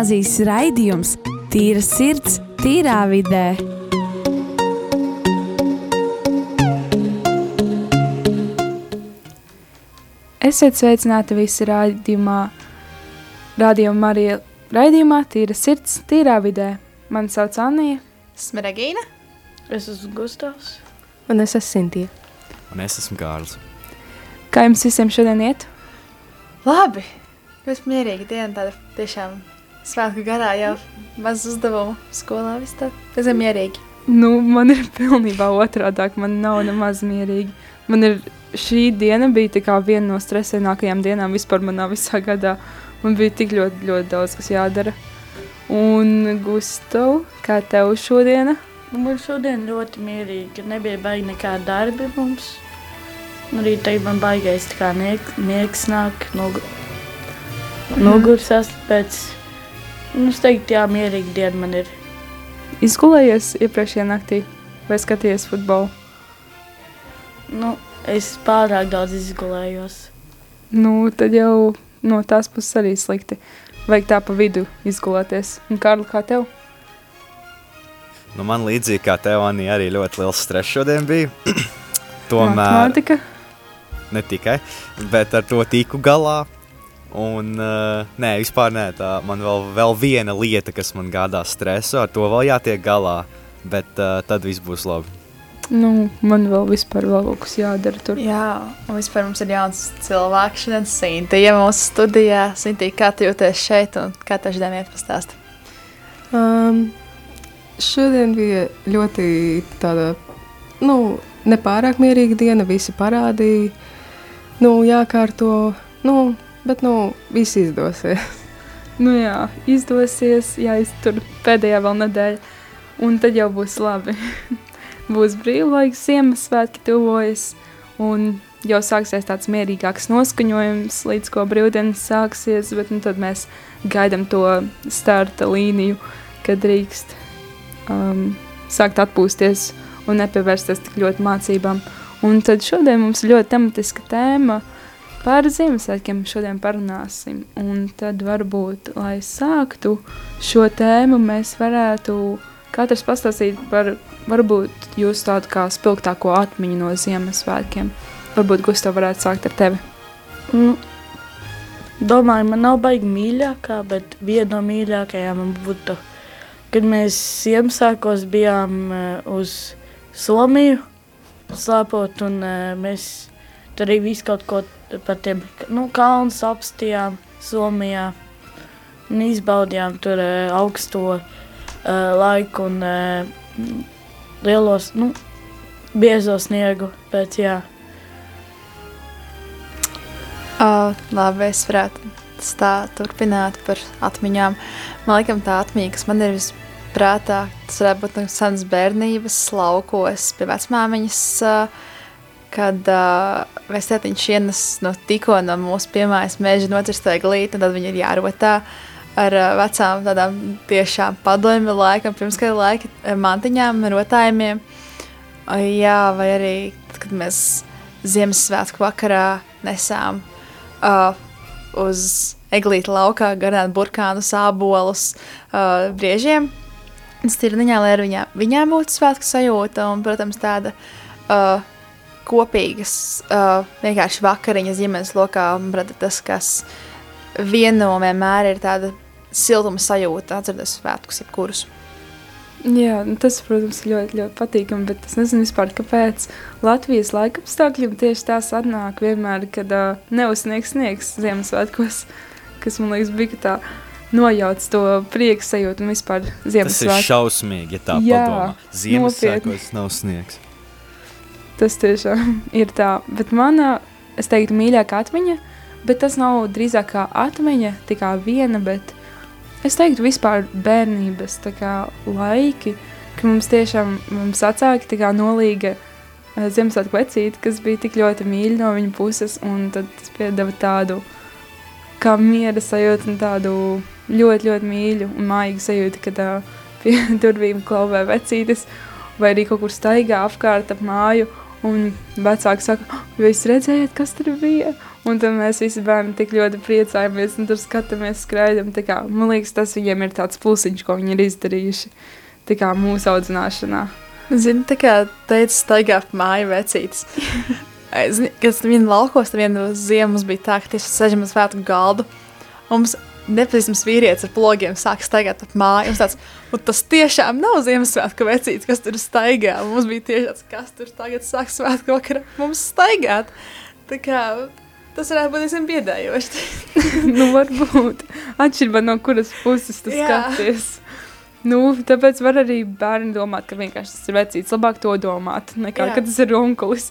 gimnāzijas raidījums Tīra sirds, tīrā vidē. Esiet sveicināti visi raidījumā, rādījumā Marija raidījumā Tīra sirds, tīrā vidē. Mani sauc Anija. Esmu Regīna. Es esmu Gustavs. Un es esmu Sintīja. Un es esmu Kārls. Kā jums visiem šodien iet? Labi. Ļoti mierīga diena, tāda tiešām svētku garā jau maz uzdevumu skolā. Viss tā, tas ir mierīgi. Nu, man ir pilnībā otrādāk, man nav nemaz mierīgi. Man ir šī diena bija viena no stresainākajām dienām vispār manā visā gadā. Man bija tik ļoti, ļoti daudz, kas jādara. Un, Gustav, kā tev šodiena? Nu, man šodien ļoti mierīgi. Nebija baigi nekāda darba mums. Nu, arī tagad man baigais tā kā miegs nāk. Nug Nogurs esmu pēc, nu, es teiktu, jā, mierīga diena man ir. Izgulējies iepriekšējā naktī vai skatījies futbolu? Nu, es pārāk daudz izgulējos. Nu, tad jau no tās puses arī slikti. Vajag tā pa vidu izgulēties. Un, Kārli, kā tev? Nu, man līdzīgi kā tev, Anija, arī ļoti liels stress šodien bija. Tomēr Matemātika? ne tikai, bet ar to tiku galā. Un, uh, nē, vispār nē, tā man vēl, vēl viena lieta, kas man gādā stresu, ar to vēl jātiek galā, bet uh, tad viss būs labi. Nu, man vēl vispār vēl kaut kas jādara tur. Jā, un vispār mums ir jauns cilvēks šodien Sintīja mūsu studijā. Sintīja, kā tu jūties šeit un kā tev šodien iet pastāst? Um, šodien bija ļoti tāda, nu, nepārāk mierīga diena. Visi parādīja, nu, jākārto, nu, bet, nu, viss izdosies. Nu jā, izdosies, jāiztur pēdējā vēl nedēļa, un tad jau būs labi. būs brīvlaiks, Ziemassvētki tuvojas, un jau sāksies tāds mierīgāks noskaņojums, līdz ko brīvdienas sāksies, bet nu, tad mēs gaidām to starta līniju, kad drīkst um, sākt atpūsties un nepievērsties tik ļoti mācībām. Un tad šodien mums ir ļoti tematiska tēma par Ziemassvētkiem. Šodien parunāsim. Un tad varbūt, lai sāktu šo tēmu, mēs varētu katrs pastāstīt par varbūt jūsu tādu kā spilgtāko atmiņu no Ziemassvētkiem. Varbūt Gustav varētu sākt ar tevi. Nu, domāju, man nav baigi mīļākā, bet viena no mīļākajām būtu, kad mēs Ziemassvētkos bijām eh, uz Somiju slēpot, un eh, mēs tur arī visu kaut ko par tiem nu, kalnu apstījām Somijā un izbaudījām tur eh, augsto eh, laiku un eh, lielos, nu, biezo sniegu, bet jā. Uh, labi, es varētu tā turpināt par atmiņām. Man liekas, tā atmiņa, kas man ir visprātā, tas varētu būt no senas bērnības laukos pie vecmāmiņas, uh, kad uh, vēstētiņš ienes no tikko no mūsu piemājas meža nocirstoja glīti, un tad viņi ir jārotā ar uh, vecām tādām tiešām padomju laikam, pirms kāda laika mantiņām, rotājumiem. Uh, jā, vai arī, kad mēs Ziemassvētku vakarā nesām uh, uz eglīta laukā garām burkānu sābolus uh, briežiem. Stirniņā, lai ar viņām, viņām būtu svētku sajūta un, protams, tāda uh, kopīgas uh, vienkārši vakariņas ģimenes lokā. Protams, tas, kas vieno vienmēr ir tāda siltuma sajūta, atcerieties svētkus jebkurus. Jā, nu tas, protams, ir ļoti, ļoti patīkami, bet es nezinu vispār, kāpēc Latvijas laikapstākļiem tieši tā sanāk vienmēr, kad uh, neuzsniegs sniegs Ziemassvētkos, kas man liekas bija tā nojauc to prieku sajūtu un vispār Tas ir šausmīgi, ja tā Jā, padomā. Ziemassvētkos nav sniegs. Tas tiešām ir tā, bet mana, es teiktu, mīļākā atmiņa, bet tas nav drīzāk kā atmiņa, tikai viena, bet es teiktu vispār bērnības kā laiki, ka mums tiešām mums tā kā nolīga eh, Ziemassvētku vecīti, kas bija tik ļoti mīļi no viņa puses, un tas piedeva tādu kā miera sajūtu un tādu ļoti, ļoti mīļu un mājīgu sajūtu, kad uh, pie durvīm klauvē vecītis vai arī kaut kur staigā apkārt ap māju, un vecāki saka, "Ah, vai jūs redzējāt, kas tur bija? Un tad mēs visi bērni tik ļoti priecājamies un tur skatāmies, skraidām. Man liekas, tas viņiem ir tāds plusiņš, ko viņi ir izdarījuši kā mūsu audzināšanā. Zini, tā kā teica, staigā ap māju vecītis. Zini, kad viena laukos, tad viena ziema mums bija tā, ka tieši sēžam uz svētku galdu. un Mums nepazīstams vīrietis ar plogiem sāk staigāt ap māju. Tāds, un tas tiešām nav Ziemassvētku vecītis, kas tur staigā. Mums bija tieši tāds, kas tur tagad sāk svētku vakarā mums staigāt. Tā kā tas varētu būt diezgan biedējoši. nu, varbūt atšķirībā no kuras puses tu Jā. skaties. Nu, tāpēc var arī bērni domāt, ka vienkārši tas ir vecīts. Labāk to domāt, nekā Jā. ka tas ir onkulis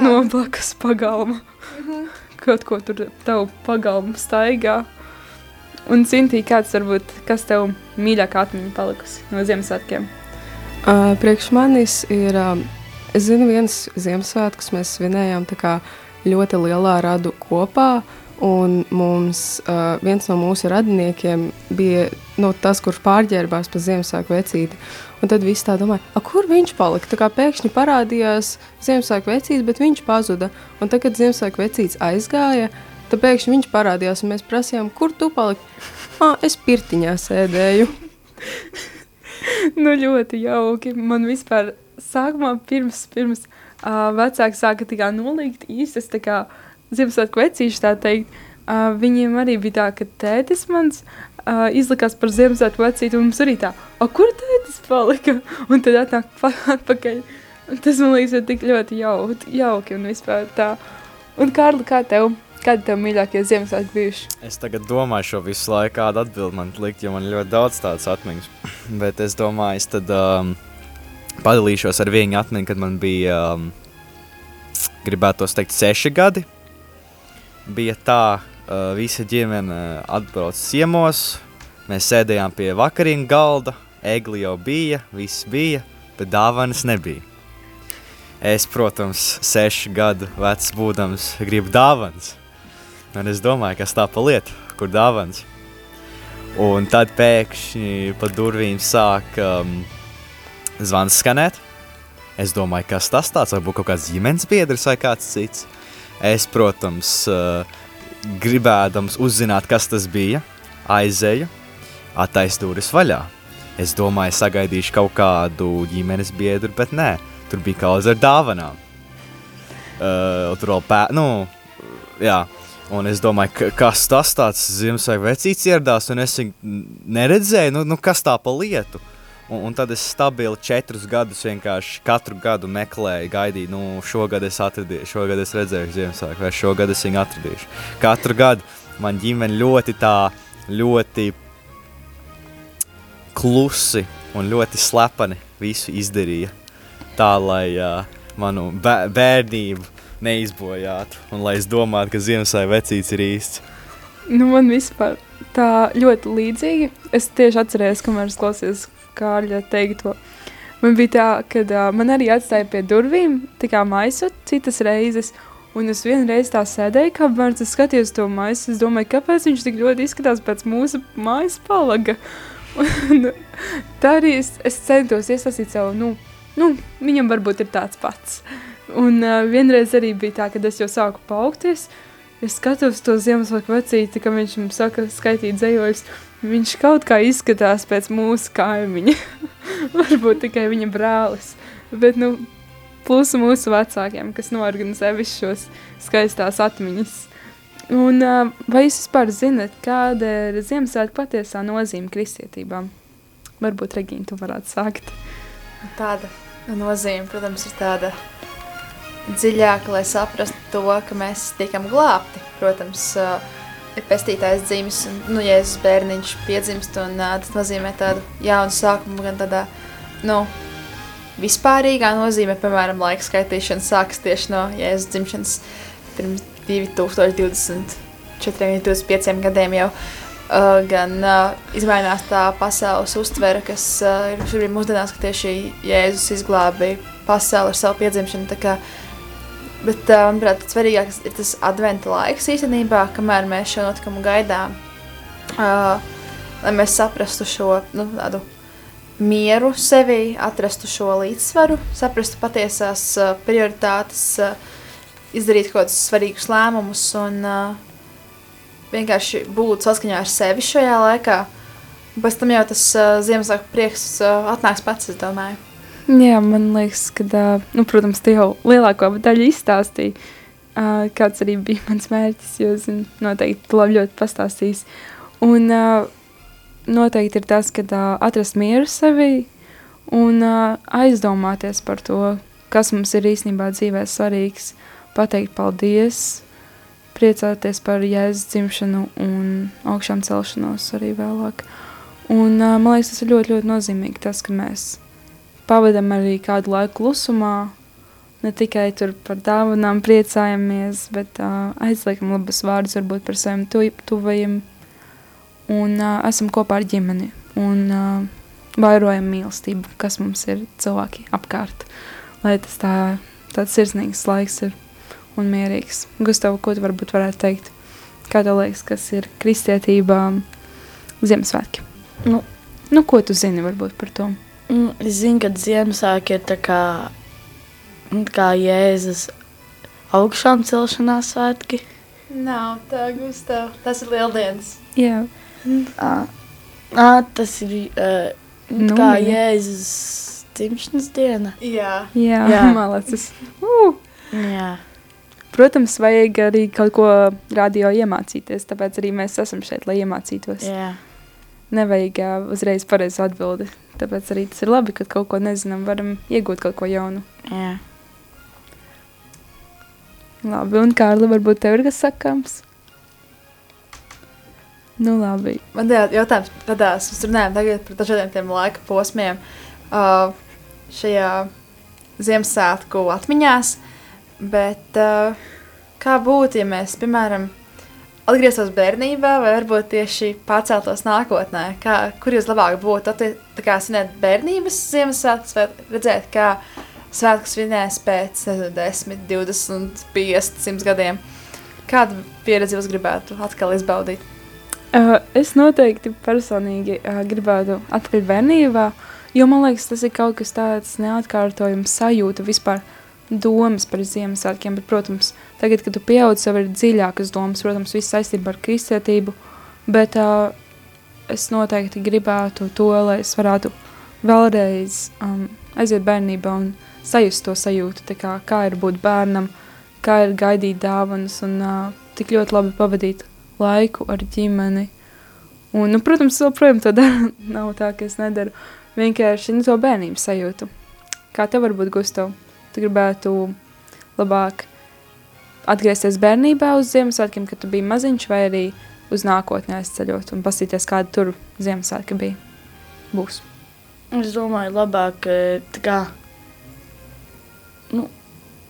no blakus pagalma. Mhm. Kaut ko tur tavu pagalmu staigā. Un Cintī, kāds varbūt, kas tev mīļākā atmiņa palikusi no Ziemassvētkiem? Uh, priekš manis ir, um, es zinu, viens Ziemassvētkus mēs svinējām tā kā ļoti lielā radu kopā, un mums uh, viens no mūsu radiniekiem bija nu, tas, kurš pārģērbās pa Ziemassvētku vecīti. Un tad viss tā domāja, "A, kur viņš palika? Tā kā pēkšņi parādījās Ziemassvētku vecītis, bet viņš pazuda. Un tad, kad Ziemassvētku vecītis aizgāja, tad pēkšņi viņš parādījās, un mēs prasījām, kur tu paliki? Ah, es pirtiņā sēdēju. nu, ļoti jauki. Man vispār sākumā pirms, pirms uh, vecāki sāka tā kā nolikt īstas tā kā Ziemassvētku vecīši tā teikt. Uh, viņiem arī bija tā, ka tētis mans uh, izlikās par Ziemassvētku vecīti, un mums arī tā, o, kur tētis palika? Un tad atnāk pa- atpakaļ. Tas man liekas, ir tik ļoti jauki, jauki un vispār tā. Un Kārli, kā tev? Kādi tev mīļākie Ziemassvētki bijuši? Es tagad domāju šo visu laiku, kādu atbildi man likt, jo man ļoti daudz tādas atmiņas. Bet es domāju, es tad um, padalīšos ar vienu atmiņu, kad man bija, um, gribētu teikt, seši gadi. Bija tā, uh, visa ģimene atbrauc ciemos, mēs sēdējām pie vakariņu galda, egli jau bija, viss bija, bet dāvanas nebija. Es, protams, sešu gadu vecs būdams, gribu dāvanas. Un es domāju, kas tā pa lietu, kur dāvāns. Un tad pēkšņi pa durvīm sāk um, zvans skanēt. Es domāju, kas tas tāds, varbūt kaut kāds ģimenes biedrs vai kāds cits. Es, protams, uh, gribēdams uzzināt, kas tas bija, aizēju, attaisnu durvis vaļā. Es domāju, sagaidīšu kaut kādu ģimenes biedru, bet nē, tur bija kaut kas ar dāvanām. Uh, tur vēl pē, nu, jā. Un es domāju, ka, kas tas tāds Ziemassvētku vecīts ieradās, un es viņu neredzēju, nu, nu kas tā pa lietu. Un, un tad es stabili četrus gadus vienkārši katru gadu meklēju, gaidīju, nu, šogad es atradīšu, šogad es redzēšu Ziemassvētku, vai šogad es viņu atradīšu. Katru gadu man ģimene ļoti tā, ļoti klusi un ļoti slepeni visu izdarīja. Tā, lai uh, manu bē bērnību neizbojātu, un lai es domātu, ka Ziemassvētku vecīts ir īsts. Nu, man vispār tā ļoti līdzīgi. Es tieši atcerējos, kamēr es klausījos Kārļa teikto. Man bija tā, ka uh, man arī atstāja pie durvīm, tā kā maisu citas reizes. Un es vienreiz tā sēdēju, kā bērns, es skatījos to maisu. Es domāju, kāpēc viņš tik ļoti izskatās pēc mūsu mājas palaga. Un, tā arī es, es centos iesaistīt savu, nu, nu, viņam varbūt ir tāds pats. Un uh, vienreiz arī bija tā, kad es jau sāku paukties. Es skatos to Ziemassvētku vecīti, ka viņš mums saka, skaitīt dzējoļus. Viņš kaut kā izskatās pēc mūsu kaimiņa. Varbūt tikai viņa brālis. Bet, nu, plusu mūsu vecākiem, kas norganizē visus šos skaistās atmiņas. Un uh, vai jūs vispār zinat, kāda ir Ziemassvētku patiesā nozīme kristietībām? Varbūt, Regīna, tu varētu sākt. Tāda nozīme, protams, ir tāda dziļāka, lai saprastu to, ka mēs tiekam glābti. Protams, uh, ir pestītājs dzimis, un nu, Jēzus bērniņš piedzimst, un uh, tas nozīmē tādu jaunu sākumu, gan tādā, nu, vispārīgā nozīmē, piemēram, laika skaitīšana sākas tieši no Jēzus dzimšanas pirms 2024, 25 gadiem jau. Uh, gan uh, izmainās tā pasaules uztvere, kas uh, ir mūsdienās, ka tieši Jēzus izglābīja pasauli ar savu piedzimšanu. tā kā Bet, uh, manuprāt, pats svarīgākais ir tas adventa laiks īstenībā, kamēr mēs šo notikumu gaidām. Uh, lai mēs saprastu šo nu, tādu mieru sevī, atrastu šo līdzsvaru, saprastu patiesās uh, prioritātes, uh, izdarīt kaut kādus svarīgus lēmumus un uh, vienkārši būt saskaņā ar sevi šajā laikā. Pēc tam jau tas uh, Ziemassvētku prieks uh, atnāks pats, es domāju. Jā, man liekas, ka, nu, protams, tu jau lielāko daļu izstāstīji, uh, kāds arī bija mans mērķis, jo, zinu, noteikti tu labi ļoti pastāstīs. Un noteikti ir tas, ka atrast mieru sevī un aizdomāties par to, kas mums ir īstenībā dzīvē svarīgs, pateikt paldies, priecāties par jēzus dzimšanu un augšām celšanos arī vēlāk. Un man liekas, tas ir ļoti, ļoti nozīmīgi tas, ka mēs pavadam arī kādu laiku klusumā, ne tikai tur par dāvanām priecājamies, bet uh, aizliekam labas vārdus varbūt par saviem tu, tuvajiem un uh, esam kopā ar ģimeni un uh, vairojam mīlestību, kas mums ir cilvēki apkārt, lai tas tā, tāds sirsnīgs laiks ir un mierīgs. Gustav, ko tu varbūt varētu teikt? Kā tev liekas, kas ir kristietībā Ziemassvētki? Nu, Nu, ko tu zini varbūt par to? Nu, es zinu, ka Ziemassvētki ir tā kā, nu, kā Jēzus augšām celšanās svētki. Nav tā, Gustav. Tas ir lieldienas. Jā, Ā, ā, tas ir uh, Nu, kā mini. Jēzus dzimšanas diena. Jā. jā, Jā. malacis. Uh! Jā. Protams, vajag arī kaut ko radio iemācīties, tāpēc arī mēs esam šeit, lai iemācītos. Jā. Nevajag ā, uzreiz pareizi atbildi. Tāpēc arī tas ir labi, ka kaut ko nezinām, varam iegūt kaut ko jaunu. Jā. Labi, un Kārli, varbūt tev ir kas sakāms? Nu, labi. Man te jautājums radās, mēs runājam tagad par dažādiem tiem laika posmiem uh, šajā Ziemassvētku atmiņās, bet uh, kā būtu, ja mēs, piemēram, atgrieztos bērnībā vai varbūt tieši pārceltos nākotnē? Kā, kur jūs labāk būtu? Tā kā svinēt bērnības Ziemassvētkus vai redzēt, kā svētkus svinēs pēc nezinu, 10, 20, 50, 100 gadiem? Kādu pieredzi jūs gribētu atkal izbaudīt? Uh, es noteikti personīgi uh, gribētu atpakaļ bērnībā, jo man liekas, tas ir kaut kas tāds neatkārtojams sajūta vispār domas par Ziemassvētkiem, bet, protams, tagad, kad tu pieaudz, tev ir dziļākas domas, protams, viss saistība ar kristietību, bet uh, es noteikti gribētu to, lai es varētu vēlreiz um, aiziet bērnībā un sajust to sajūtu, kā, kā ir būt bērnam, kā ir gaidīt dāvanas un uh, tik ļoti labi pavadīt laiku ar ģimeni. Un, nu, protams, joprojām to daru. Nav tā, ka es nedaru. Vienkārši nu, to bērnību sajūtu. Kā tev varbūt, Gustav? Tu gribētu labāk atgriezties bērnībā uz Ziemassvētkiem, kad tu biji maziņš, vai arī uz nākotnē aizceļot un pasīties, kāda tur Ziemassvētka bija. Būs. Es domāju, labāk, eh, tā kā, nu,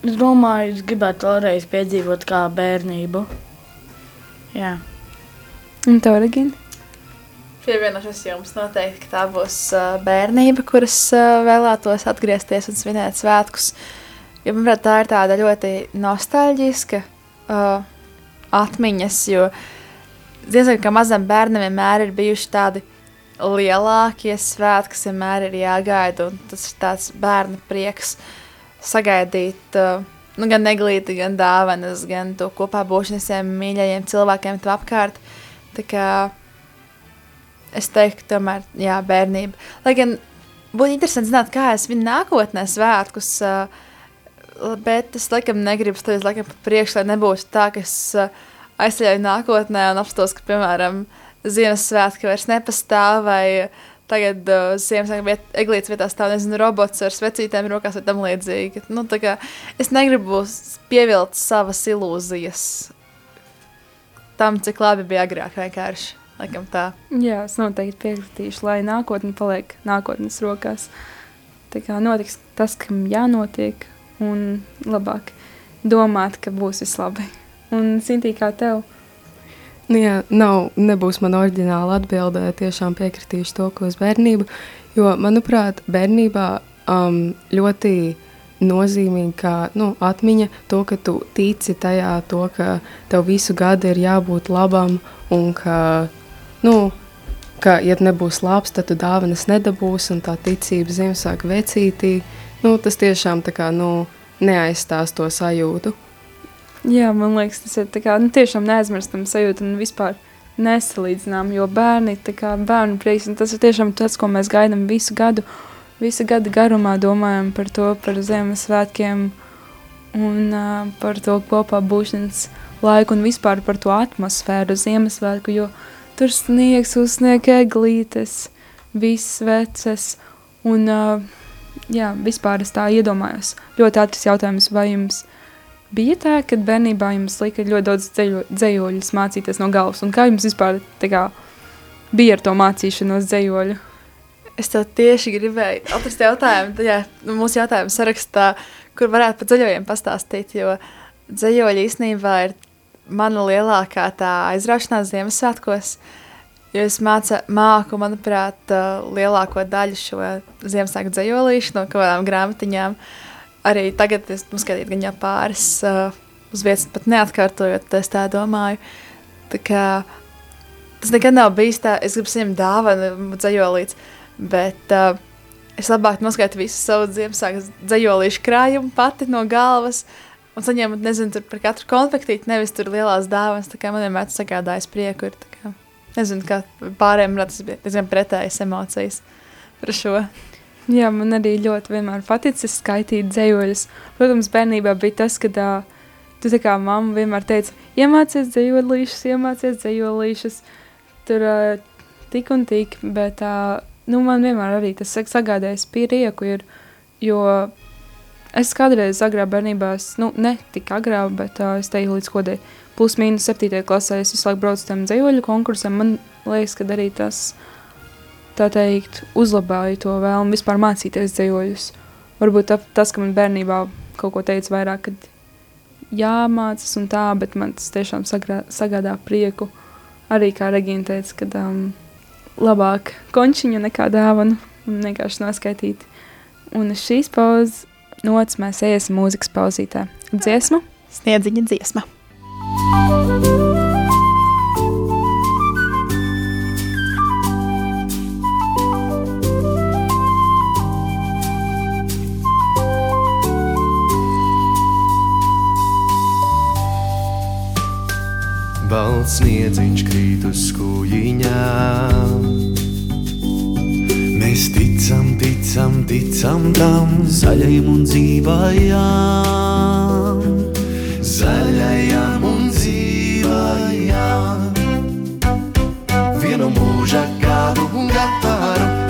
es domāju, es gribētu vēlreiz piedzīvot kā bērnību. Jā. Un tev, Regina? Pievienošos jums noteikti, ka tā būs uh, bērnība, kuras uh, vēlētos atgriezties un svinēt svētkus. Jo, manuprāt, tā ir tāda ļoti nostalģiska uh, atmiņas, jo diezgan kā mazam bērnam vienmēr ir bijuši tādi lielākie svētki, kas vienmēr ir jāgaida, un tas ir tāds bērnu prieks sagaidīt uh, nu, gan neglīti, gan dāvanas, gan to kopā būšanu ar saviem mīļajiem cilvēkiem tev apkārt. Tā kā es teiktu, tomēr, jā, bērnība. Lai gan būtu interesanti zināt, kā es viņu nākotnē svētkus, uh, bet es laikam negribu stāvēt laikam pa priekšu, lai nebūtu tā, ka es uh, aizceļoju nākotnē un apstos, ka, piemēram, Ziemassvētki vairs nepastāv vai tagad uh, Ziemassvētku viet, eglītes vietā stāv, nezinu, robots ar svecītēm rokās vai tam līdzīgi. Nu, tā kā es negribu pievilkt savas ilūzijas tam, cik labi bija agrāk vienkārši. Laikam tā. Jā, es noteikti piekritīšu, lai nākotne paliek nākotnes rokās. Tā kā notiks tas, kam jānotiek, un labāk domāt, ka būs viss labi. Un, Sintī, kā tev? Nu, jā, nav, nebūs man oriģināla atbildē. Tiešām piekritīšu to, ko uz bērnību. Jo, manuprāt, bērnībā um, ļoti nozīmīgi kā, nu, atmiņa to, ka tu tici tajā, to, ka tev visu gadu ir jābūt labam un ka, nu, ka, ja nebūs labs, tad tu dāvanas nedabūsi un tā ticība Ziemassvētku vecītī. Nu, tas tiešām kā, nu, neaizstās to sajūtu. Jā, man liekas, tas ir kā, nu, tiešām neaizmirstam sajūta un vispār nesalīdzinām, jo bērni, kā bērnu prieks, tas ir tiešām tas, ko mēs gaidām visu gadu, visu gadu garumā domājam par to, par Ziemassvētkiem un uh, par to kopā būšanas laiku un vispār par to atmosfēru Ziemassvētku, jo tur sniegs, uzsnieg eglītes, viss veces, un uh, jā, vispār es tā iedomājos. Ļoti ātrs jautājums, vai jums bija tā, ka bērnībā jums lika ļoti daudz dzējo, dzējoļus mācīties no galvas, un kā jums vispār kā, bija ar to mācīšanos dzējoļu? Es tev tieši gribēju atrast jautājumu, tajā nu, mūsu jautājumu sarakstā, kur varētu par dzējoļiem pastāstīt, jo dzējoļi īstenībā ir mana lielākā tā aizraušanās Ziemassvētkos, jo es māca, māku, manuprāt, lielāko daļu šo Ziemassvētku dzējolīšu no kaut kādām grāmatiņām. Arī tagad es noskatīt gan jau pāris uh, uz vietas pat neatkārtojot, es tā domāju. Tā kā tas nekad nav bijis tā, es gribu saņemt dāvanu dzējolīts, bet uh, es labāk noskaitu visu savu Ziemassvētku dzējolīšu krājumu pati no galvas, un saņēmu, nezinu, par katru konfektīti, nevis tur lielās dāvanas, tā kā man vienmēr tas sagādājis prieku, ir nezinu, kā pārējiem bija diezgan pretējas emocijas par šo. Jā, man arī ļoti vienmēr paticis skaitīt dzējoļus. Protams, bērnībā bija tas, kad uh, tu tā kā mamma vienmēr teica, iemācies dzējolīšus, iemācies dzējolīšus, tur uh, tik un tik, bet uh, nu, man vienmēr arī tas sagādājis prieku, ir, jo Es kādreiz agrā bērnībā, es, nu, ne tik agrā, bet uh, es teiktu, līdz kodai plus mīnus 7. klasē, es visu laiku braucu tam dzējoļu konkursam. Man liekas, ka arī tas, tā teikt, uzlabāja to vēlmu vispār mācīties dzējoļus. Varbūt tā, tas, ka man bērnībā kaut ko teica vairāk, kad jāmācas un tā, bet man tas tiešām sagrā, sagādā prieku. Arī kā Regīna teica, ka um, labāk končiņu nekā dāvanu un vienkārši noskaitīt. Un šīs pauzes nots mēs iesim mūzikas pauzītē. Dziesmu? Sniedziņa dziesma. Balts sniedziņš krīt uz skūjiņām. Mēs ticam, ticam, ticam tam zaļajam un dzīvajam, zaļajam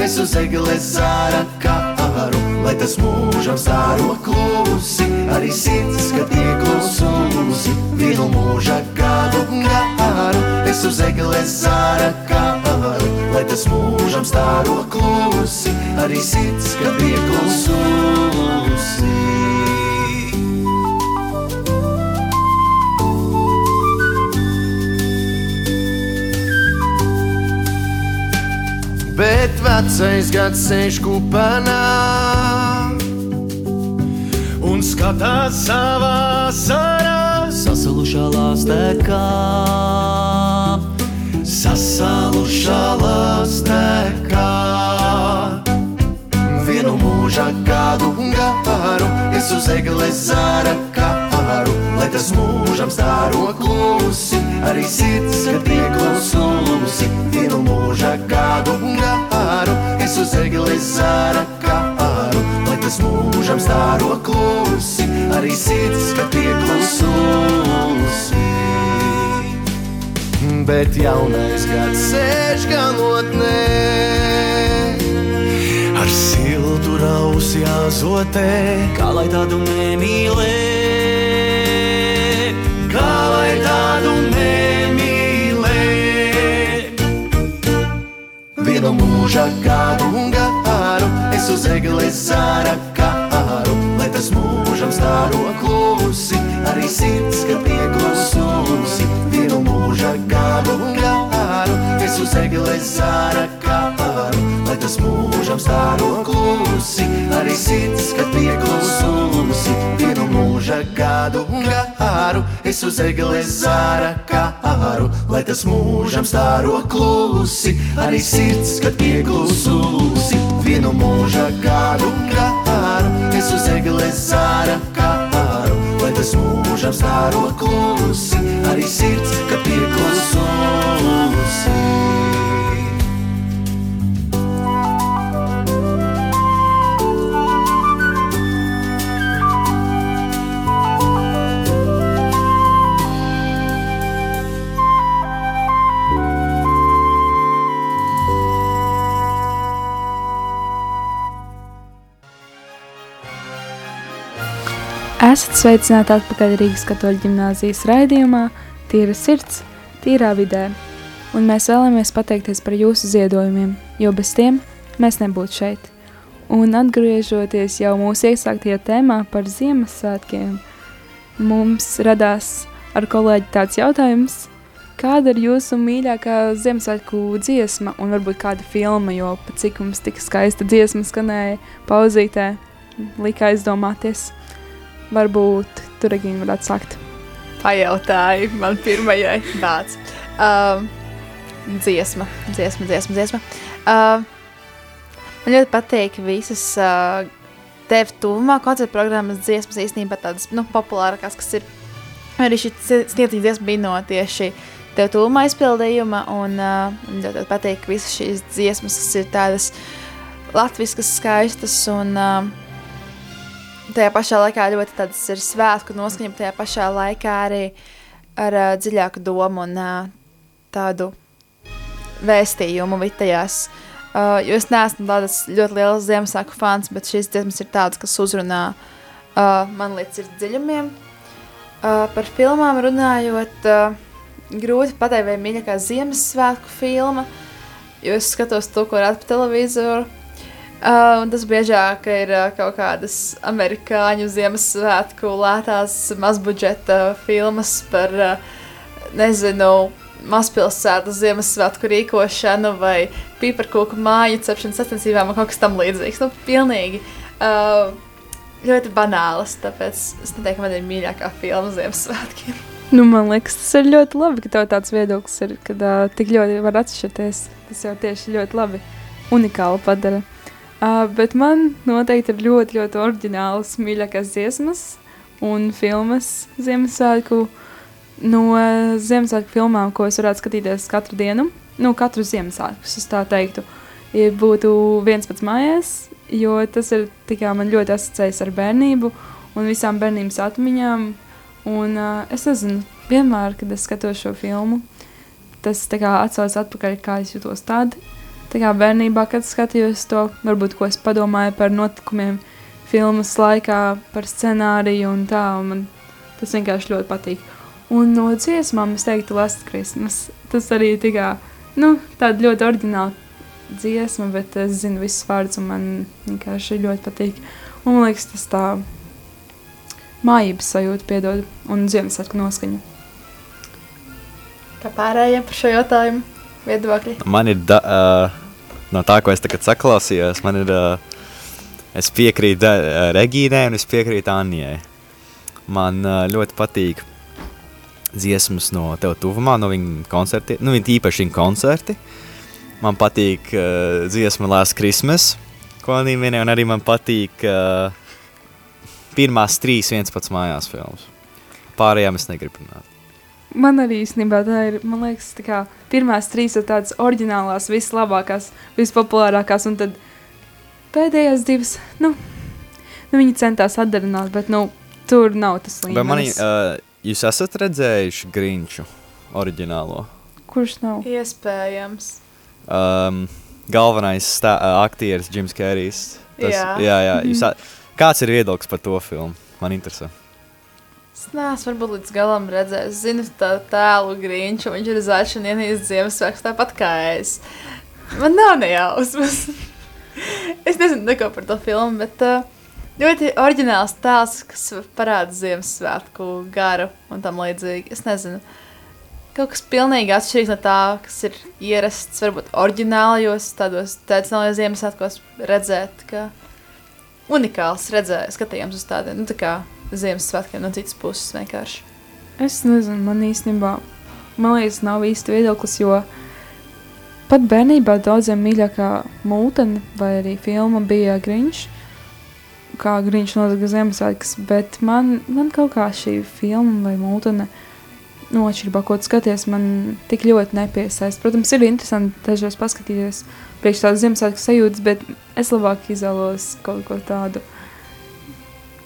es uz egles zāra kāru, lai tas mūžam stāro klusi, arī sirds, kad ieklususi. Vienu mūža kādu garu, es uz egles zāra kāru, lai tas mūžam stāro klusi, arī sirds, kad ieklususi. Bet vecais gads sēž kupenā un skatās savā sarā, sasalušā lāstekā sasalušā lāstekā. Vienu mūža kādu garu, es uz egles zāra kāru, lai tas mūžam stāro klusi, arī sirds, kad ieklausūsi. Garu, es uz egles zāra kāru, lai tas mūžam stāro klusi, arī sirds, kad ieklausūsi bet jaunais gads sēž galotnē. Ar siltu rausi azotē, kā lai tādu nemīlē, Vienu mūža gadu un garu, es uz egles zāra kāru, lai tas mūžam stāro klusi, arī sirds, kad ieklususi. Vienu mūža gadu un garu, es uz egles zāra kāru, lai tas mūžam stāro klusi, arī sirds, kad ieklususi. Vienu mūža gadu garu, es uz egles zāra kāru, lai tas mūžam stāro klusi, arī sirds, kad ieklususi. Vienu mūža gadu garu, es uz egles zāra kāru, lai tas mūžam stāro klusi. Esat sveicināti atpakaļ Rīgas katoļu ģimnāzijas raidījumā Tīra sirds, tīrā vidē. Un mēs vēlamies pateikties par jūsu ziedojumiem, jo bez tiem mēs nebūtu šeit. Un atgriežoties jau mūsu iesāktajā tēmā par Ziemassvētkiem, mums radās ar kolēģi tāds jautājums, kāda ir jūsu mīļākā Ziemassvētku dziesma un varbūt kāda filma, jo pat cik mums tik skaista dziesma skanēja pauzītē, lika aizdomāties – Varbūt tur arī varētu sākt. Pajautāju man pirmajai vārds. Um, dziesma, dziesma, dziesma, dziesma. Uh, man ļoti patīk visas uh, tev tuvumā koncerta programmas dziesmas īstenībā tādas, nu, populārākās, kas ir arī šī sniedzīga dziesma bija no tieši tev tuvumā izpildījuma, un uh, man ļoti patīk visas šīs dziesmas, kas ir tādas latviskas, skaistas un uh, tajā pašā laikā ļoti tādas ir svētku noskaņa, tajā pašā laikā arī ar uh, dziļāku domu un uh, tādu vēstījumu vitajās. Uh, jo es neesmu tādas ļoti liels Ziemassvētku fans, bet šīs dziesmas ir tādas, kas uzrunā uh, man līdz dziļumiem. Uh, par filmām runājot, uh, grūti pateikt, vai mīļākā Ziemassvētku filma, jo es skatos to, ko rāda pa televizoru, Uh, tas biežāk ir uh, kaut kādas amerikāņu Ziemassvētku lētās mazbudžeta filmas par, uh, nezinu, mazpilsētas Ziemassvētku rīkošanu vai pīparkūku māju cepšanu sacensībām vai kaut kas tam līdzīgs. Nu, pilnīgi uh, ļoti banāls, tāpēc es neteiktu, ka man ir mīļākā filma Ziemassvētkiem. Nu, man liekas, tas ir ļoti labi, ka tev tāds viedoklis ir, kad uh, tik ļoti var atšķirties. Tas jau tieši ļoti labi, unikāli padara. Uh, bet man noteikti ir ļoti, ļoti oriģināls mīļākās dziesmas un filmas Ziemassvētku. No Ziemassvētku filmām, ko es varētu skatīties katru dienu, nu, katru Ziemassvētku, es tā teiktu, ja būtu viens pats mājās, jo tas ir tikai man ļoti asociējis ar bērnību un visām bērnības atmiņām. Un uh, es nezinu, vienmēr, kad es skatos šo filmu, tas atsaucas atpakaļ, kā es jutos tad, Tā kā bērnībā, kad skatījos to, varbūt ko es padomāju par notikumiem filmas laikā, par scenāriju un tā, un man tas vienkārši ļoti patīk. Un no dziesmām es teiktu Last Christmas. Tas arī tikā, nu, tāda ļoti oriģināla dziesma, bet es zinu visus vārdus un man vienkārši ļoti patīk. Un man liekas, tas tā mājības sajūta piedod un Ziemassvētku noskaņu. Kā pārējiem par šo jautājumu? Viedokļi. Man ir da, uh, no tā, ko es tagad saklausījos, man ir. Uh, es piekrītu uh, Regīnai un es piekrītu Anijai. Man uh, ļoti patīk dziesmas no tev tuvumā, no viņa koncertiem, nu, viņa īpaši viņa koncerti. Man patīk uh, dziesma Last Christmas, ko Anija minēja, un arī man patīk uh, pirmās trīs viens pats mājās filmas. Pārējām es negribu runāt. Man arī īstenībā tā ir, man liekas, tā kā pirmās trīs ir tādas oriģinālās, vislabākās, vispopulārākās, un tad pēdējās divas, nu, nu viņi centās atdarināt, bet, nu, tur nav tas līmenis. Bet mani, uh, jūs esat redzējuši Grinču oriģinālo? Kurš nav? Iespējams. Um, galvenais stā, uh, aktieris Jims Kērijs. Jā. jā, jā jūs, kāds ir viedoklis par to filmu? Man interesē. Es neesmu varbūt līdz galam redzējis. Zinu tā tēlu grīņšu, viņš ir zaļš un ienīst Ziemassvētku tāpat kā es. Man nav nejausmas. es nezinu neko par to filmu, bet uh, ļoti oriģināls tēls, kas parāda Ziemassvētku garu un tam līdzīgi. Es nezinu. Kaut kas pilnīgi atšķirīgs no tā, kas ir ierasts, varbūt oriģinālajos, tādos tradicionālajos Ziemassvētkos redzēt, ka unikāls redzēt, skatījums uz tādiem, nu tā kā Ziemassvētkiem no citas puses vienkārši? Es nezinu, man īstenībā, man liekas, nav īsti viedoklis, jo pat bērnībā daudziem mīļākā mūtene vai arī filma bija Grinch, kā Grinch nozaga Ziemassvētkus, bet man, man kaut kā šī filma vai mūtene, no atšķirībā, ko tu skaties, man tik ļoti nepiesaist. Protams, ir interesanti dažreiz paskatīties priekš tādas Ziemassvētku sajūtas, bet es labāk izvēlos kaut ko tādu,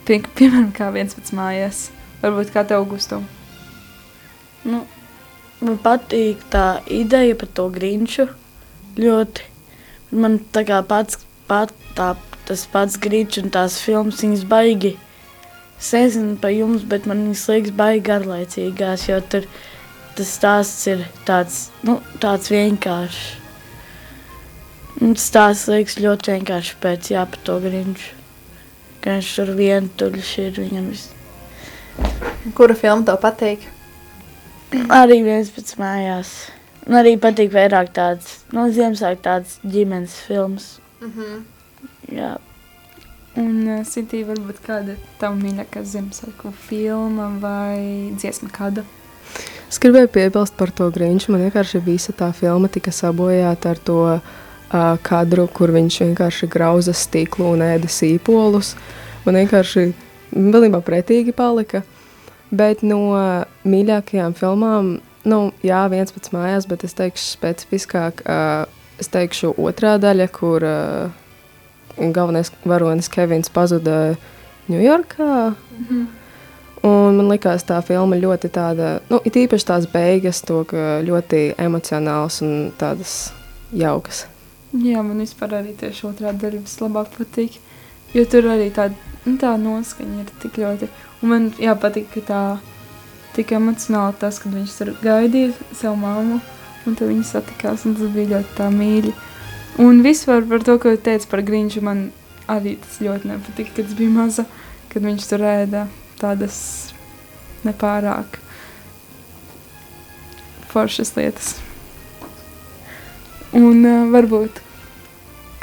Pie, piemēram, kā viens pats mājās. Varbūt kā tev, Gustav. Nu, man patīk tā ideja par to grinču ļoti. Man tā kā pats, pat, tā, tas pats grīčs un tās filmas viņas baigi es nezinu par jums, bet man viņas liekas baigi garlaicīgās, jo tur tas stāsts ir tāds, nu, tāds vienkāršs. Tas stāsts liekas ļoti vienkārši pēc jā, par to grinču. Ka viņš tur vientuļš ir viņam viss. Kura filma tev patīk? Arī viens pēc mājās. Un arī patīk vairāk tāds, no Ziemassvētku tāds ģimenes filmas. Mhm. Jā, Un uh, Sintī, varbūt kāda tava mīļākā Ziemassvētku filma vai dziesma kāda? Es gribēju piebilst par to grīņšu. Man vienkārši visa tā filma tika sabojāta ar to uh, kadru, kur viņš vienkārši grauza stiklu un ēda sīpolus. Man vienkārši pilnībā pretīgi palika. Bet no mīļākajām filmām, nu, jā, viens pats mājās, bet es teikšu specifiskāk, uh, es teikšu otrā daļa, kur uh, galvenais varonis Kevins pazuda Ņujorkā. Un man liekas, tā filma ļoti tāda, nu, it īpaši tās beigas, to, ļoti emocionāls un tādas jaukas. Jā, man vispār arī tieši otrā daļa vislabāk patīk. Jo tur arī tāda, nu, tā noskaņa ir tik ļoti. Un man jā, patīk, ka tā tik emocionāli tas, kad viņš tur gaidīja savu māmu. Un tad viņi satikās, un tas bija ļoti tā mīļi. Un vispār par to, ko teica par Grīņšu, man arī tas ļoti nepatika, kad es biju maza, kad viņš tur ēda tādas nepārāk foršas lietas. Un uh, varbūt,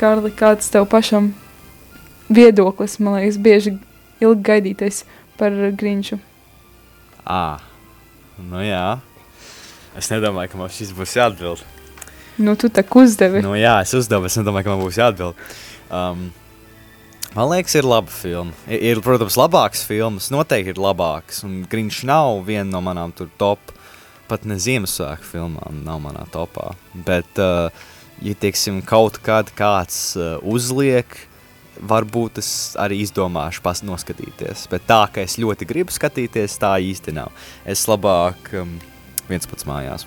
Kārli, kāds tev pašam viedoklis, man liekas, bieži ilgi gaidītais par Grīņšu? Ā, nu jā. Es nedomāju, ka man šis būs jāatbild. Nu, tu tā uzdevi. Nu, jā, es uzdevu, es nedomāju, ka man būs jāatbild. Um, man liekas, ir laba filma. Ir, ir, protams, labākas filmas, noteikti ir labākas. Un Grīņš nav viena no manām tur top, pat ne Ziemassvētku filmām, nav manā topā. Bet, uh, ja teiksim, kaut kad kāds uh, uzliek, varbūt es arī izdomāšu pas noskatīties. Bet tā, ka es ļoti gribu skatīties, tā īsti nav. Es labāk um, viens pats mājās.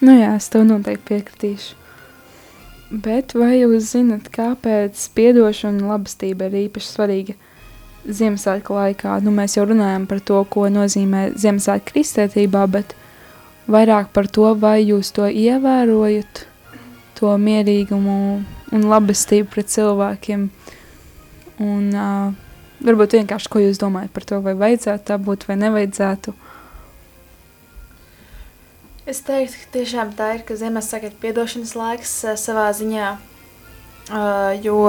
Nu jā, es tev noteikti piekritīšu. Bet vai jūs zinat, kāpēc piedošana un labestība ir īpaši svarīga Ziemassvētku laikā? Nu, mēs jau runājam par to, ko nozīmē Ziemassvētku kristietībā, bet vairāk par to, vai jūs to ievērojat, to mierīgumu un labestību pret cilvēkiem. Un uh, varbūt vienkārši, ko jūs domājat par to, vai vajadzētu tā būt vai nevajadzētu. Es teiktu, ka tiešām tā ir, ka Ziemassvētku ir piedošanas laiks savā ziņā. Uh, jo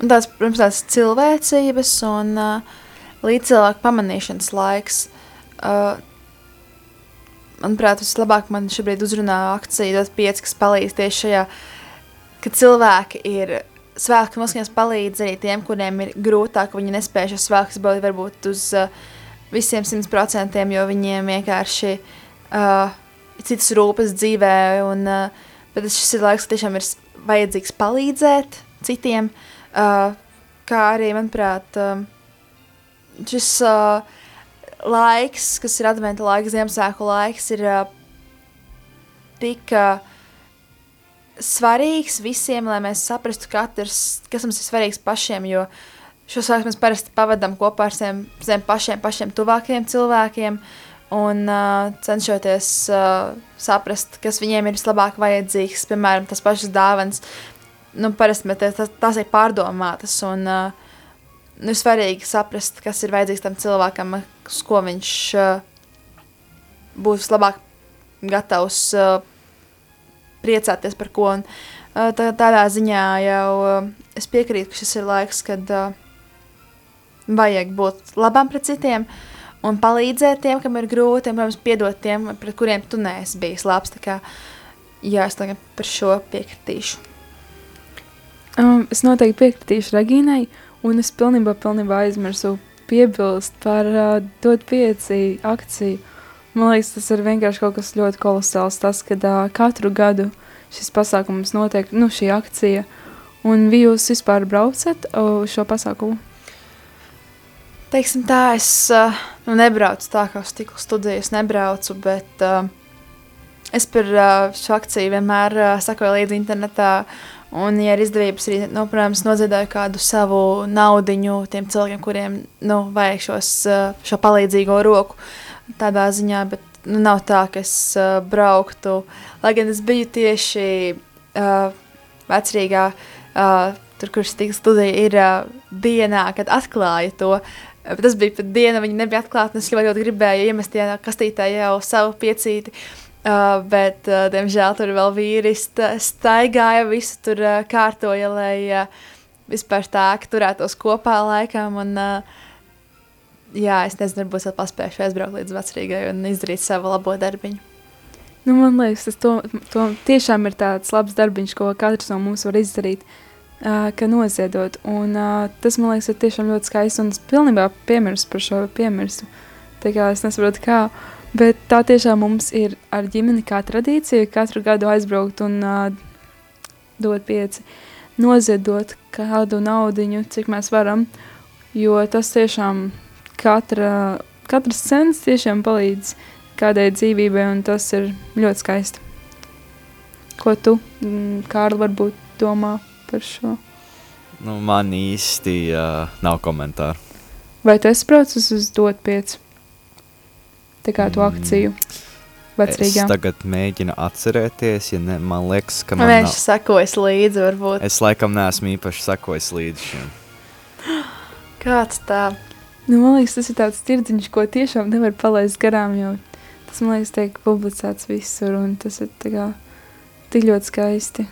tāds, protams, tāds cilvēcības un uh, līdzcilvēku pamanīšanas laiks. Uh, manuprāt, vislabāk man šobrīd uzrunā akcija dot pieci, kas palīdz tieši šajā, ka cilvēki ir svētku noskaņas palīdz arī tiem, kuriem ir grūtāk, viņi nespēja šos svētkus baudīt varbūt uz uh, visiem simt procentiem, jo viņiem vienkārši uh, citas rūpes dzīvē, un, uh, bet šis ir laiks, ka tiešām ir vajadzīgs palīdzēt citiem, uh, kā arī, manuprāt, uh, šis uh, laiks, kas ir adventa laiks, Ziemassvētku laiks, ir uh, tik uh, svarīgs visiem, lai mēs saprastu katrs, kas mums ir svarīgs pašiem, jo šos laikus mēs parasti pavadām kopā ar saviem, saviem pašiem, pašiem tuvākajiem cilvēkiem, un uh, cenšoties uh, saprast, kas viņiem ir vislabāk vajadzīgs, piemēram, tas pašas dāvans, nu, parasti mēs tas, tas ir pārdomātas, un uh, nu, ir svarīgi saprast, kas ir vajadzīgs tam cilvēkam, uz ko viņš uh, būs vislabāk gatavs uh, priecāties par ko, un uh, tā, tādā ziņā jau uh, es piekrītu, ka šis ir laiks, kad uh, vajag būt labam pret citiem, un palīdzēt tiem, kam ir grūti, un, protams, piedot tiem, pret kuriem tu neesi bijis labs. Tā kā, jā, es tagad par šo piekritīšu. Um, es noteikti piekritīšu Regīnai, un es pilnībā, pilnībā aizmirsu piebilst par uh, dot pieci akciju. Man liekas, tas ir vienkārši kaut kas ļoti kolosāls. Tas, ka uh, katru gadu šis pasākums notiek, nu, šī akcija. Un vai jūs vispār braucat uz šo pasākumu? Teiksim tā, es uh, nu, nebraucu tā kā uz stikla studiju, es nebraucu, bet uh, es par uh, šo akciju vienmēr uh, sakoju līdzi internetā Un, ja ir izdevības, arī, nu, protams, noziedāju kādu savu naudiņu tiem cilvēkiem, kuriem nu, vajag šos, uh, šo palīdzīgo roku tādā ziņā, bet nu, nav tā, ka es uh, brauktu, lai gan es biju tieši uh, vecrīgā, uh, tur, kur es studēju, ir uh, dienā, kad atklāja to, Bet tas bija pat diena, viņa nebija atklāta. Es ļoti, ļoti gribēju iemest tajā kastītē jau savu piecīti. Uh, bet, uh, diemžēl, tur vēl vīri staigāja, visu tur uh, kārtoja, lai uh, vispār tā turētos kopā laikam. Un, uh, jā, es nezinu, varbūt vēl paspēšu aizbraukt līdz vecrīgai un izdarīt savu labo darbiņu. Nu, man liekas, tas to, to tiešām ir tāds labs darbiņš, ko katrs no mums var izdarīt. Uh, ka noziedot. Un, uh, tas man liekas, ir tiešām ļoti skaisti. Un es pilnībā piemirstu par šo piemirstu. Tā kā es nesaprotu, kā. Bet tā tiešām mums ir ar ģimeni kā tradīcija katru gadu aizbraukt un uh, dot pieci, noziedot kādu naudiņu, cik mēs varam. Jo tas tiešām katra, katrs cents tiešām palīdz kādai dzīvībai, un tas ir ļoti skaisti. Ko tu, Kārli, varbūt domā? par šo? Nu, man īsti uh, nav komentāru. Vai tu esi braucis uz dot pieci? Kā tu akciju. Vecrīgā. Es tagad mēģinu atcerēties, ja ne, man liekas, ka man Viņš nav... sekojas līdzi, varbūt. Es laikam neesmu īpaši sekojis līdzi šim. Kāds tā? Nu, man liekas, tas ir tāds tirdziņš, ko tiešām nevar palaist garām, jo tas, man liekas, tiek publicēts visur, un tas ir tā kā tik ļoti skaisti.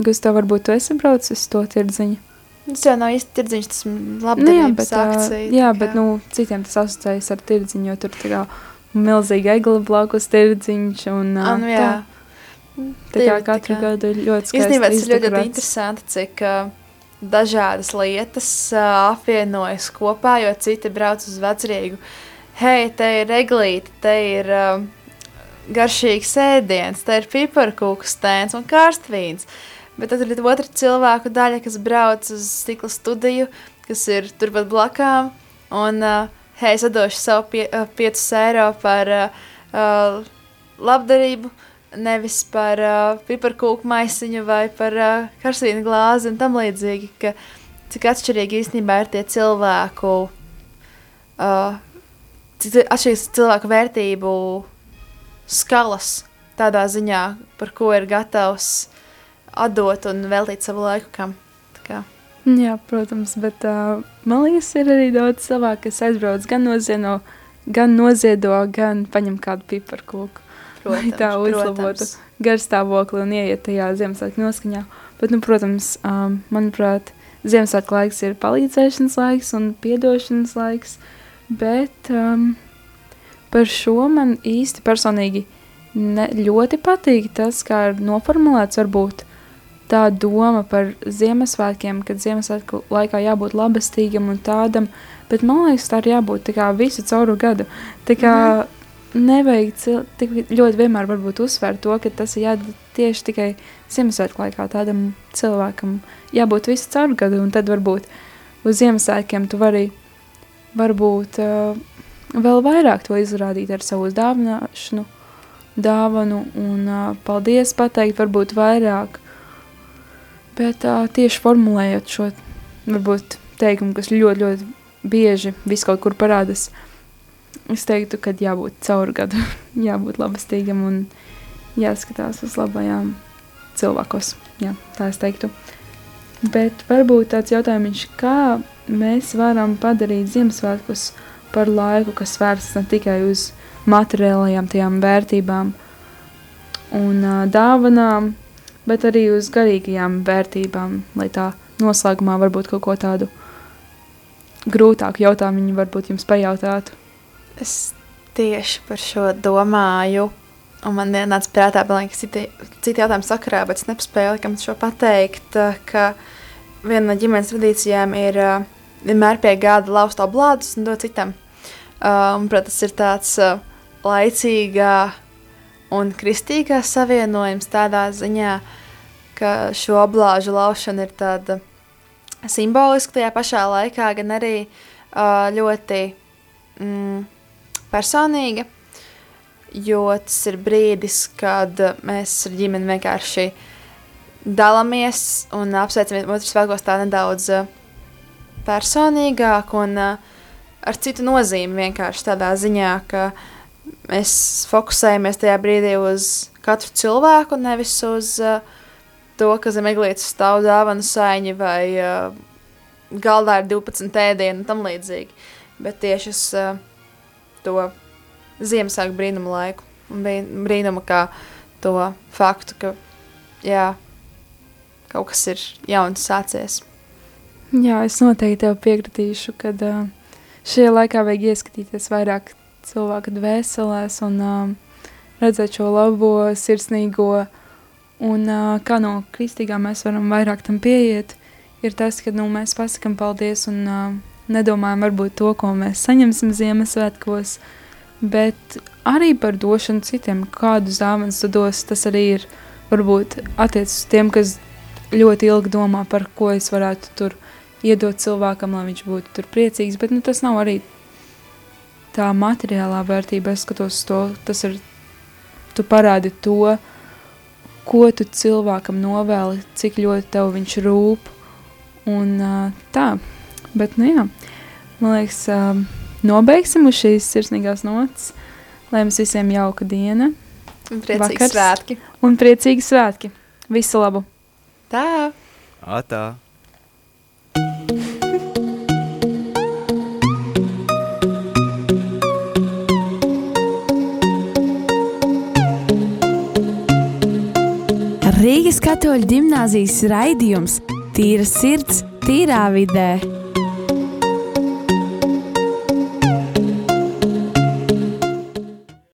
Gustav, varbūt tu esi braucis to tirdziņu? Tas jau nav īsti tirdziņš, tas ir labdarības nu, jā, bet, akcija. Jā, bet, nu, citiem tas asociējas ar tirdziņu, jo tur tā kā milzīga egla blakus tirdziņš un A, nu, jā. tā. Tā kā katru tā kā... gadu ir ļoti skaisti Īstenībā tas ir ļoti, ļoti interesanti, cik uh, dažādas lietas uh, apvienojas kopā, jo citi brauc uz vecrīgu. Hei, te ir eglīte, te ir uh, garšīgs ēdiens, te ir piparkūku stēns un karstvīns. Uh, Bet tad ir otra cilvēku daļa, kas brauc uz stikla studiju, kas ir turpat blakām. Un, uh, hei, es došu savu pie, uh, 5 eiro par uh, labdarību, nevis par uh, piparkūku maisiņu vai par uh, karsvīnu glāzi un tam līdzīgi. Ka, cik atšķirīgi īstenībā ir tie cilvēku, uh, cik atšķirīgs cilvēku vērtību skalas tādā ziņā, par ko ir gatavs atdot un veltīt savu laiku kam. Jā, protams, bet uh, man liekas, ir arī daudz cilvēku, kas aizbrauc gan noziedo, gan noziedo, gan paņem kādu piparkūku. Protams, lai tā uzlabotu garstāvokli un ieiet tajā Ziemassvētku noskaņā. Bet, nu, protams, um, manuprāt, Ziemassvētku laiks ir palīdzēšanas laiks un piedošanas laiks, bet um, par šo man īsti personīgi ne, ļoti patīk tas, kā ir noformulēts varbūt tā doma par Ziemassvētkiem, kad Ziemassvētku laikā jābūt labestīgam un tādam, bet man liekas, tā ir jābūt tā kā visu cauru gadu. Tā kā mm. nevajag tik ļoti vienmēr varbūt uzsvērt to, ka tas ir jādara tieši tikai Ziemassvētku laikā tādam cilvēkam. Jābūt visu cauru gadu, un tad varbūt uz Ziemassvētkiem tu vari varbūt uh, vēl vairāk to izrādīt ar savu dāvināšanu, dāvanu un uh, paldies pateikt varbūt vairāk Bet uh, tieši formulējot šo varbūt, teikumu, kas ļoti, ļoti bieži vis kaut kur parādās, es teiktu, ka jābūt caur gadu, jābūt labestīgam un jāskatās uz labajām cilvēkos. Jā, tā es teiktu. Bet varbūt tāds jautājums, kā mēs varam padarīt Ziemassvētkus par laiku, kas vērsts ne tikai uz materiālajām tajām vērtībām un uh, dāvanām, bet arī uz garīgajām vērtībām, lai tā noslēgumā varbūt kaut ko tādu grūtāku jautājumu viņi varbūt jums pajautātu. Es tieši par šo domāju, un man nāca prātā, ka citi, citi jautājumi sakarā, bet es nepaspēju likam šo pateikt, ka viena no ģimenes tradīcijām ir vienmēr pie gada lauzt oblādus un dot citam. Uh, un, protams, ir tāds uh, laicīgā un kristīgā savienojums tādā ziņā, ka šo oblāžu laušana ir tāda simboliska tajā pašā laikā, gan arī uh, ļoti mm, personīga, jo tas ir brīdis, kad mēs ar ģimeni vienkārši dalāmies un apsveicam otru svētkos tā nedaudz uh, personīgāk un uh, ar citu nozīmi vienkārši tādā ziņā, ka mēs fokusējamies tajā brīdī uz katru cilvēku, nevis uz uh, to, ka zem eglītes stāv dāvana saiņi vai uh, galdā ir 12 ēdienu un tam līdzīgi. Bet tieši uz uh, to Ziemassvētku brīnumu laiku un brīnumu kā to faktu, ka jā, kaut kas ir jauns sācies. Jā, es noteikti tev piekritīšu, ka uh, šajā laikā vajag ieskatīties vairāk cilvēku dvēselēs un uh, redzēt šo labo, sirsnīgo Un uh, kā no kristīgā mēs varam vairāk tam pieiet, ir tas, ka nu, mēs pasakām paldies un uh, nedomājam varbūt to, ko mēs saņemsim Ziemassvētkos, bet arī par došanu citiem, kādu zāvens tu dos, tas arī ir varbūt attiec uz tiem, kas ļoti ilgi domā par ko es varētu tur iedot cilvēkam, lai viņš būtu tur priecīgs, bet nu, tas nav arī tā materiālā vērtība, es skatos to, tas ir, tu parādi to, ko tu cilvēkam novēli, cik ļoti tev viņš rūp. Un tā, bet nu jā, man liekas, nobeigsim uz šīs sirsnīgās notas, lai mums visiem jauka diena. Un priecīgi vakars, svētki. Un priecīgi svētki. Visu labu! Tā! Atā! Rīgas katoļu ģimnāzijas raidījums Tīra sirds, tīrā vidē.